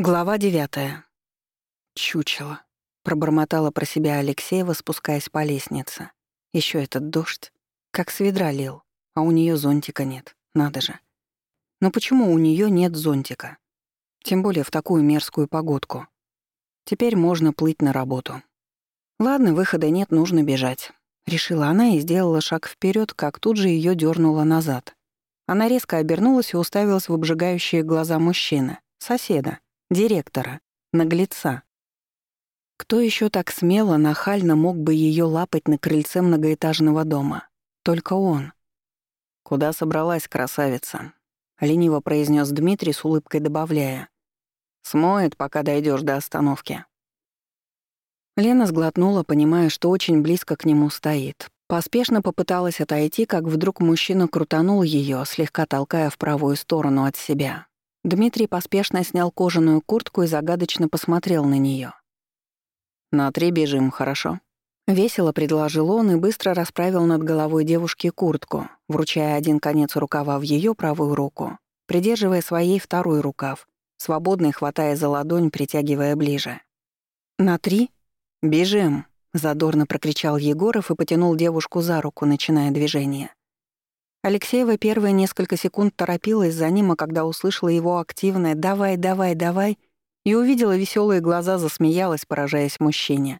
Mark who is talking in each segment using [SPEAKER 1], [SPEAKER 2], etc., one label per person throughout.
[SPEAKER 1] Глава девятая. Чучело. Пробормотала про себя Алексеева, спускаясь по лестнице. Еще этот дождь. Как с ведра лил. А у нее зонтика нет. Надо же. Но почему у нее нет зонтика? Тем более в такую мерзкую погодку. Теперь можно плыть на работу. Ладно, выхода нет, нужно бежать. Решила она и сделала шаг вперед, как тут же ее дернула назад. Она резко обернулась и уставилась в обжигающие глаза мужчины, соседа, Директора. Наглеца. Кто еще так смело, нахально мог бы ее лапать на крыльце многоэтажного дома? Только он. «Куда собралась красавица?» — лениво произнес Дмитрий с улыбкой добавляя. «Смоет, пока дойдешь до остановки». Лена сглотнула, понимая, что очень близко к нему стоит. Поспешно попыталась отойти, как вдруг мужчина крутанул ее, слегка толкая в правую сторону от себя. Дмитрий поспешно снял кожаную куртку и загадочно посмотрел на нее. «На три бежим, хорошо?» Весело предложил он и быстро расправил над головой девушки куртку, вручая один конец рукава в ее правую руку, придерживая своей второй рукав, свободной хватая за ладонь, притягивая ближе. «На три?» «Бежим!» — задорно прокричал Егоров и потянул девушку за руку, начиная движение. Алексеева первые несколько секунд торопилась за ним, а когда услышала его активное «давай, давай, давай» и увидела веселые глаза, засмеялась, поражаясь мужчине.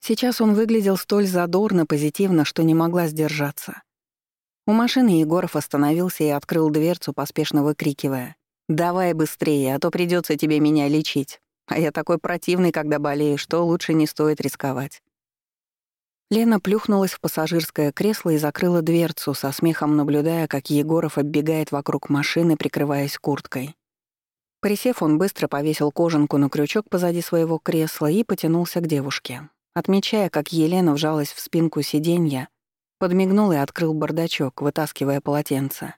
[SPEAKER 1] Сейчас он выглядел столь задорно, позитивно, что не могла сдержаться. У машины Егоров остановился и открыл дверцу, поспешно выкрикивая. «Давай быстрее, а то придется тебе меня лечить. А я такой противный, когда болею, что лучше не стоит рисковать». Лена плюхнулась в пассажирское кресло и закрыла дверцу, со смехом наблюдая, как Егоров оббегает вокруг машины, прикрываясь курткой. Присев, он быстро повесил кожанку на крючок позади своего кресла и потянулся к девушке. Отмечая, как Елена вжалась в спинку сиденья, подмигнул и открыл бардачок, вытаскивая полотенце.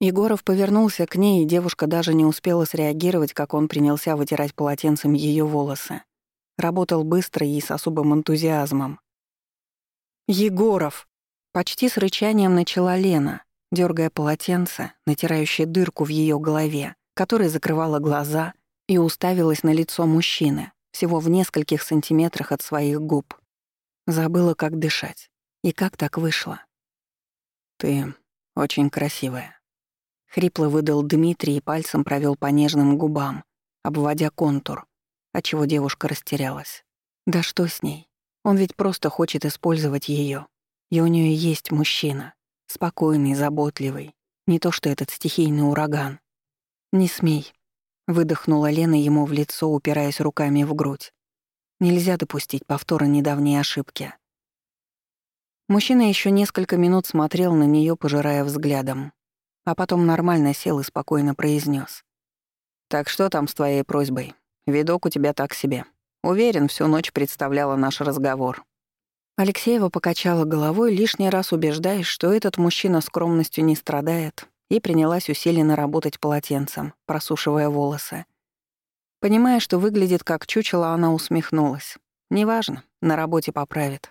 [SPEAKER 1] Егоров повернулся к ней, и девушка даже не успела среагировать, как он принялся вытирать полотенцем ее волосы. Работал быстро и с особым энтузиазмом «Егоров!» Почти с рычанием начала Лена, дергая полотенце, натирающее дырку в ее голове, которая закрывала глаза и уставилась на лицо мужчины, всего в нескольких сантиметрах от своих губ. Забыла, как дышать. И как так вышло? «Ты очень красивая», — хрипло выдал Дмитрий и пальцем провел по нежным губам, обводя контур, отчего девушка растерялась. «Да что с ней? Он ведь просто хочет использовать ее. И у нее есть мужчина. Спокойный, заботливый. Не то что этот стихийный ураган. «Не смей», — выдохнула Лена ему в лицо, упираясь руками в грудь. «Нельзя допустить повтора недавней ошибки». Мужчина еще несколько минут смотрел на нее, пожирая взглядом, а потом нормально сел и спокойно произнес: «Так что там с твоей просьбой? Видок у тебя так себе. Уверен, всю ночь представляла наш разговор. Алексеева покачала головой, лишний раз убеждаясь, что этот мужчина скромностью не страдает, и принялась усиленно работать полотенцем, просушивая волосы. Понимая, что выглядит как чучело, она усмехнулась. «Неважно, на работе поправит».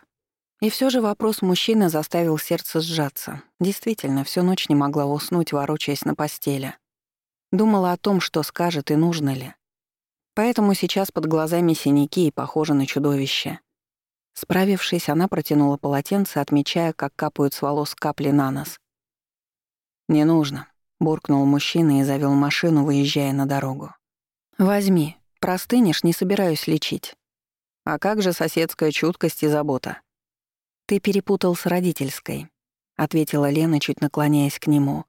[SPEAKER 1] И все же вопрос мужчины заставил сердце сжаться. Действительно, всю ночь не могла уснуть, ворочаясь на постели. Думала о том, что скажет и нужно ли. Поэтому сейчас под глазами синяки и похоже на чудовище. Справившись, она протянула полотенце, отмечая, как капают с волос капли на нос. «Не нужно», — буркнул мужчина и завел машину, выезжая на дорогу. «Возьми. Простынешь, не собираюсь лечить. А как же соседская чуткость и забота?» «Ты перепутал с родительской», — ответила Лена, чуть наклоняясь к нему,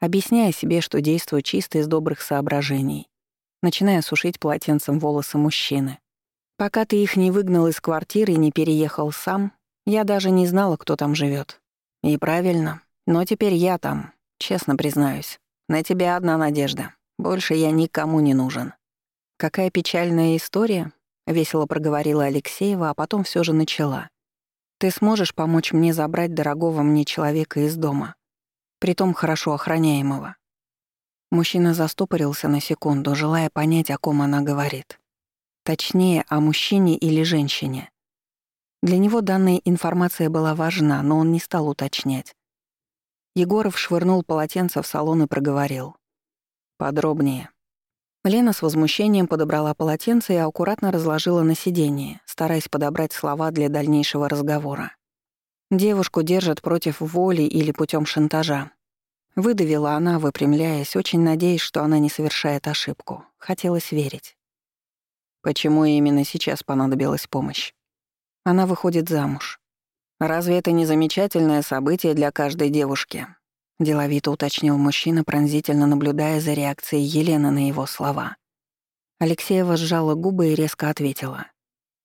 [SPEAKER 1] объясняя себе, что действую чисто из добрых соображений начиная сушить полотенцем волосы мужчины. Пока ты их не выгнал из квартиры и не переехал сам, я даже не знала, кто там живет. И правильно. Но теперь я там, честно признаюсь. На тебя одна надежда. Больше я никому не нужен. Какая печальная история, весело проговорила Алексеева, а потом все же начала. Ты сможешь помочь мне забрать дорогого мне человека из дома, притом хорошо охраняемого. Мужчина застопорился на секунду, желая понять, о ком она говорит. Точнее, о мужчине или женщине. Для него данная информация была важна, но он не стал уточнять. Егоров швырнул полотенце в салон и проговорил. «Подробнее». Лена с возмущением подобрала полотенце и аккуратно разложила на сиденье, стараясь подобрать слова для дальнейшего разговора. Девушку держат против воли или путем шантажа, Выдавила она, выпрямляясь, очень надеясь, что она не совершает ошибку. Хотелось верить. Почему именно сейчас понадобилась помощь? Она выходит замуж. Разве это не замечательное событие для каждой девушки? Деловито уточнил мужчина, пронзительно наблюдая за реакцией Елены на его слова. Алексеева сжала губы и резко ответила.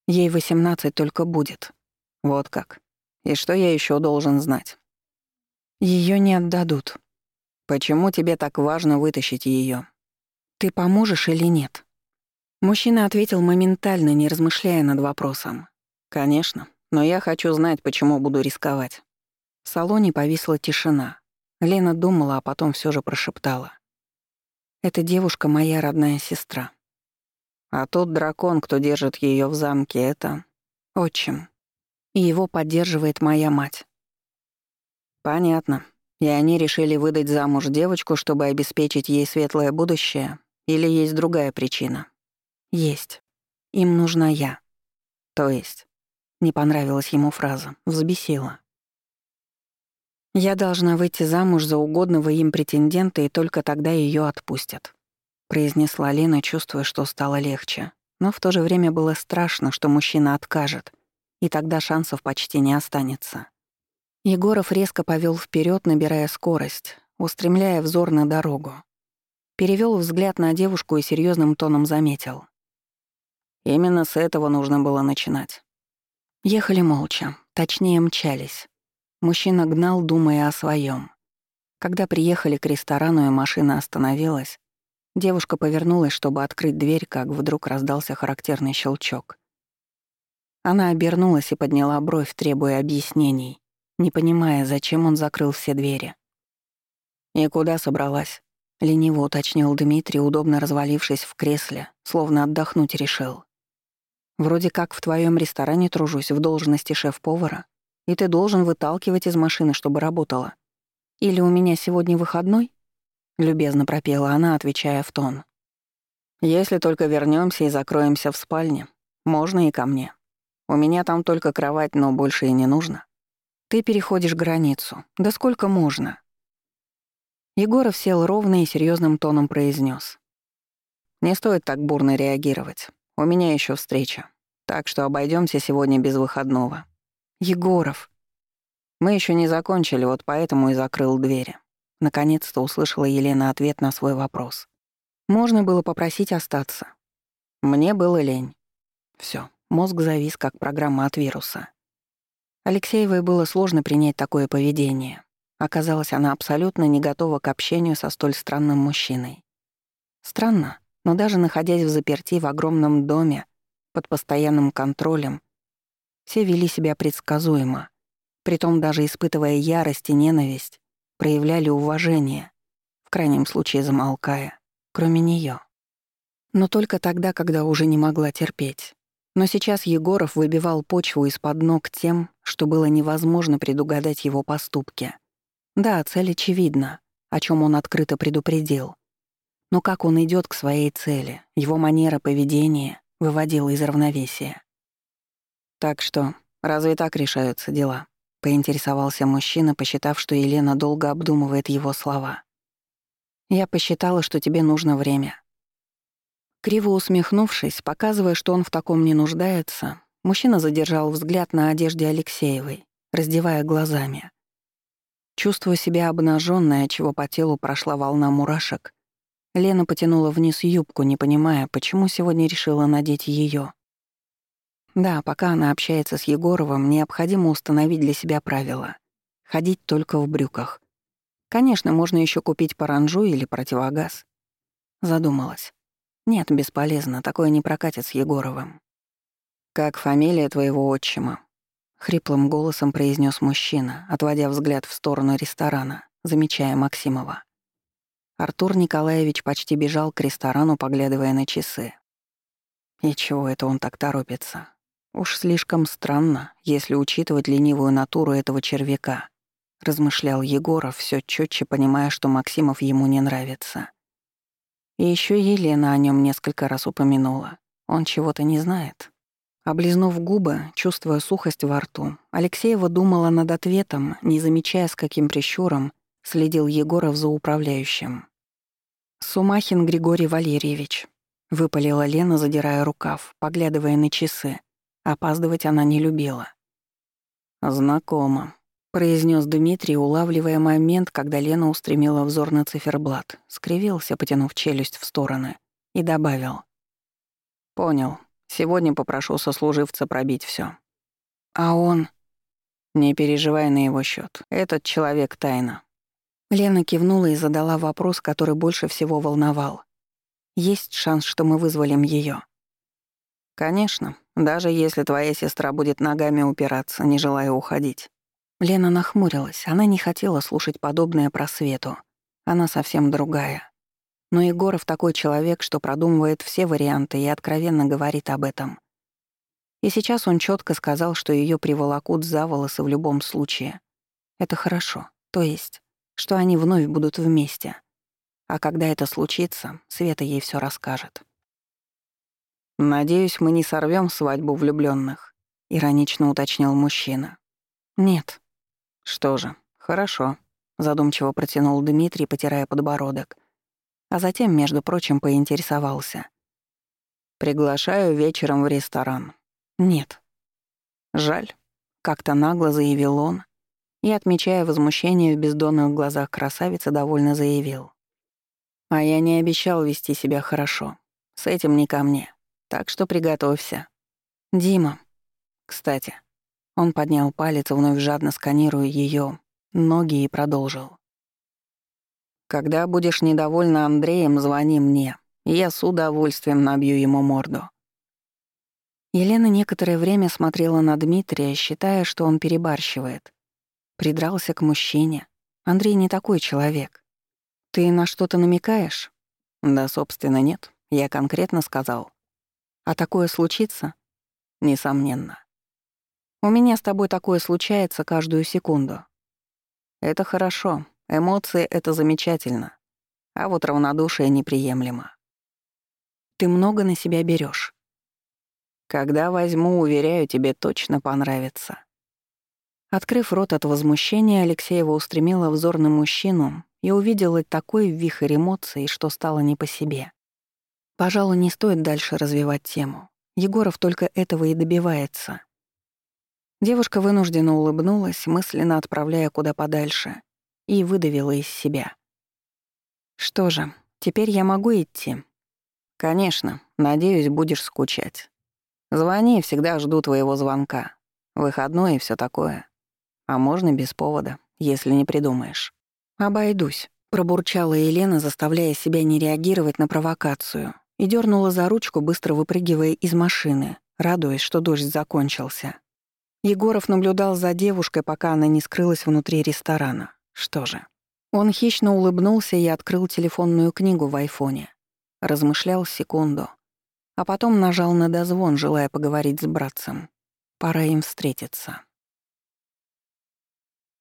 [SPEAKER 1] «Ей восемнадцать только будет». «Вот как. И что я еще должен знать?» Ее не отдадут», Почему тебе так важно вытащить ее? Ты поможешь или нет? Мужчина ответил моментально, не размышляя над вопросом. Конечно, но я хочу знать, почему буду рисковать. В салоне повисла тишина. Лена думала, а потом все же прошептала. «Эта девушка — моя родная сестра». «А тот дракон, кто держит ее в замке, это...» «Отчим. И его поддерживает моя мать». «Понятно», и они решили выдать замуж девочку, чтобы обеспечить ей светлое будущее, или есть другая причина? Есть. Им нужна я. То есть? Не понравилась ему фраза, взбесила. Я должна выйти замуж за угодного им претендента, и только тогда ее отпустят, произнесла Лена, чувствуя, что стало легче. Но в то же время было страшно, что мужчина откажет, и тогда шансов почти не останется. Егоров резко повёл вперёд, набирая скорость, устремляя взор на дорогу. Перевёл взгляд на девушку и серьёзным тоном заметил. Именно с этого нужно было начинать. Ехали молча, точнее мчались. Мужчина гнал, думая о своём. Когда приехали к ресторану и машина остановилась, девушка повернулась, чтобы открыть дверь, как вдруг раздался характерный щелчок. Она обернулась и подняла бровь, требуя объяснений не понимая, зачем он закрыл все двери. «И куда собралась?» — лениво уточнил Дмитрий, удобно развалившись в кресле, словно отдохнуть решил. «Вроде как в твоем ресторане тружусь в должности шеф-повара, и ты должен выталкивать из машины, чтобы работала. Или у меня сегодня выходной?» — любезно пропела она, отвечая в тон. «Если только вернемся и закроемся в спальне, можно и ко мне. У меня там только кровать, но больше и не нужно», ты переходишь границу. Да сколько можно?» Егоров сел ровно и серьезным тоном произнес: «Не стоит так бурно реагировать. У меня еще встреча. Так что обойдемся сегодня без выходного». «Егоров!» «Мы еще не закончили, вот поэтому и закрыл двери». Наконец-то услышала Елена ответ на свой вопрос. «Можно было попросить остаться». Мне было лень. Все, мозг завис, как программа от вируса. Алексеевой было сложно принять такое поведение. Оказалось, она абсолютно не готова к общению со столь странным мужчиной. Странно, но даже находясь в заперти в огромном доме, под постоянным контролем, все вели себя предсказуемо. Притом даже испытывая ярость и ненависть, проявляли уважение, в крайнем случае замолкая, кроме неё. Но только тогда, когда уже не могла терпеть. Но сейчас Егоров выбивал почву из-под ног тем, что было невозможно предугадать его поступки. Да, цель очевидна, о чем он открыто предупредил. Но как он идет к своей цели, его манера поведения выводила из равновесия. «Так что, разве так решаются дела?» — поинтересовался мужчина, посчитав, что Елена долго обдумывает его слова. «Я посчитала, что тебе нужно время», Криво усмехнувшись, показывая, что он в таком не нуждается, мужчина задержал взгляд на одежде Алексеевой, раздевая глазами. Чувствуя себя обнаженной, чего по телу прошла волна мурашек, Лена потянула вниз юбку, не понимая, почему сегодня решила надеть ее. Да, пока она общается с Егоровым, необходимо установить для себя правила. Ходить только в брюках. Конечно, можно еще купить паранжу или противогаз. Задумалась. Нет, бесполезно, такое не прокатит с Егоровым. Как фамилия твоего отчима? Хриплым голосом произнес мужчина, отводя взгляд в сторону ресторана, замечая Максимова. Артур Николаевич почти бежал к ресторану, поглядывая на часы. И чего это он так торопится? Уж слишком странно, если учитывать ленивую натуру этого червяка, размышлял Егоров, все четче понимая, что Максимов ему не нравится. И Еще Елена о нем несколько раз упомянула. Он чего-то не знает. Облизнув губы, чувствуя сухость во рту, Алексеева думала над ответом, не замечая, с каким прищуром следил Егоров за управляющим. «Сумахин Григорий Валерьевич», — выпалила Лена, задирая рукав, поглядывая на часы. Опаздывать она не любила. «Знакомо», произнес Дмитрий, улавливая момент, когда Лена устремила взор на циферблат, скривился, потянув челюсть в стороны, и добавил. «Понял. Сегодня попрошу сослуживца пробить все. «А он...» «Не переживай на его счет. Этот человек — тайна». Лена кивнула и задала вопрос, который больше всего волновал. «Есть шанс, что мы вызволим ее. «Конечно, даже если твоя сестра будет ногами упираться, не желая уходить. Лена нахмурилась, она не хотела слушать подобное про Свету. Она совсем другая. Но Егоров такой человек, что продумывает все варианты и откровенно говорит об этом. И сейчас он четко сказал, что ее приволокут за волосы в любом случае. Это хорошо, то есть, что они вновь будут вместе. А когда это случится, Света ей все расскажет. «Надеюсь, мы не сорвем свадьбу влюбленных, иронично уточнил мужчина. «Нет», что же, хорошо, задумчиво протянул Дмитрий, потирая подбородок. А затем, между прочим, поинтересовался. Приглашаю вечером в ресторан. Нет. Жаль, как-то нагло заявил он и, отмечая возмущение в бездонных глазах красавицы, довольно заявил. А я не обещал вести себя хорошо. С этим не ко мне. Так что приготовься. Дима. Кстати, он поднял палец, вновь жадно сканируя ее ноги и продолжил. «Когда будешь недовольна Андреем, звони мне. Я с удовольствием набью ему морду». Елена некоторое время смотрела на Дмитрия, считая, что он перебарщивает. Придрался к мужчине. Андрей не такой человек. «Ты на что-то намекаешь?» «Да, собственно, нет. Я конкретно сказал». «А такое случится?» «Несомненно». У меня с тобой такое случается каждую секунду. Это хорошо, эмоции — это замечательно. А вот равнодушие неприемлемо. Ты много на себя берешь. Когда возьму, уверяю, тебе точно понравится. Открыв рот от возмущения, Алексеева устремила взор на мужчину и увидела такой вихрь эмоций, что стало не по себе. Пожалуй, не стоит дальше развивать тему. Егоров только этого и добивается — Девушка вынужденно улыбнулась, мысленно отправляя куда подальше, и выдавила из себя. «Что же, теперь я могу идти?» «Конечно. Надеюсь, будешь скучать. Звони, всегда жду твоего звонка. Выходной и все такое. А можно без повода, если не придумаешь». «Обойдусь», — пробурчала Елена, заставляя себя не реагировать на провокацию, и дернула за ручку, быстро выпрыгивая из машины, радуясь, что дождь закончился. Егоров наблюдал за девушкой, пока она не скрылась внутри ресторана. Что же? Он хищно улыбнулся и открыл телефонную книгу в айфоне. Размышлял секунду. А потом нажал на дозвон, желая поговорить с братцем. Пора им встретиться.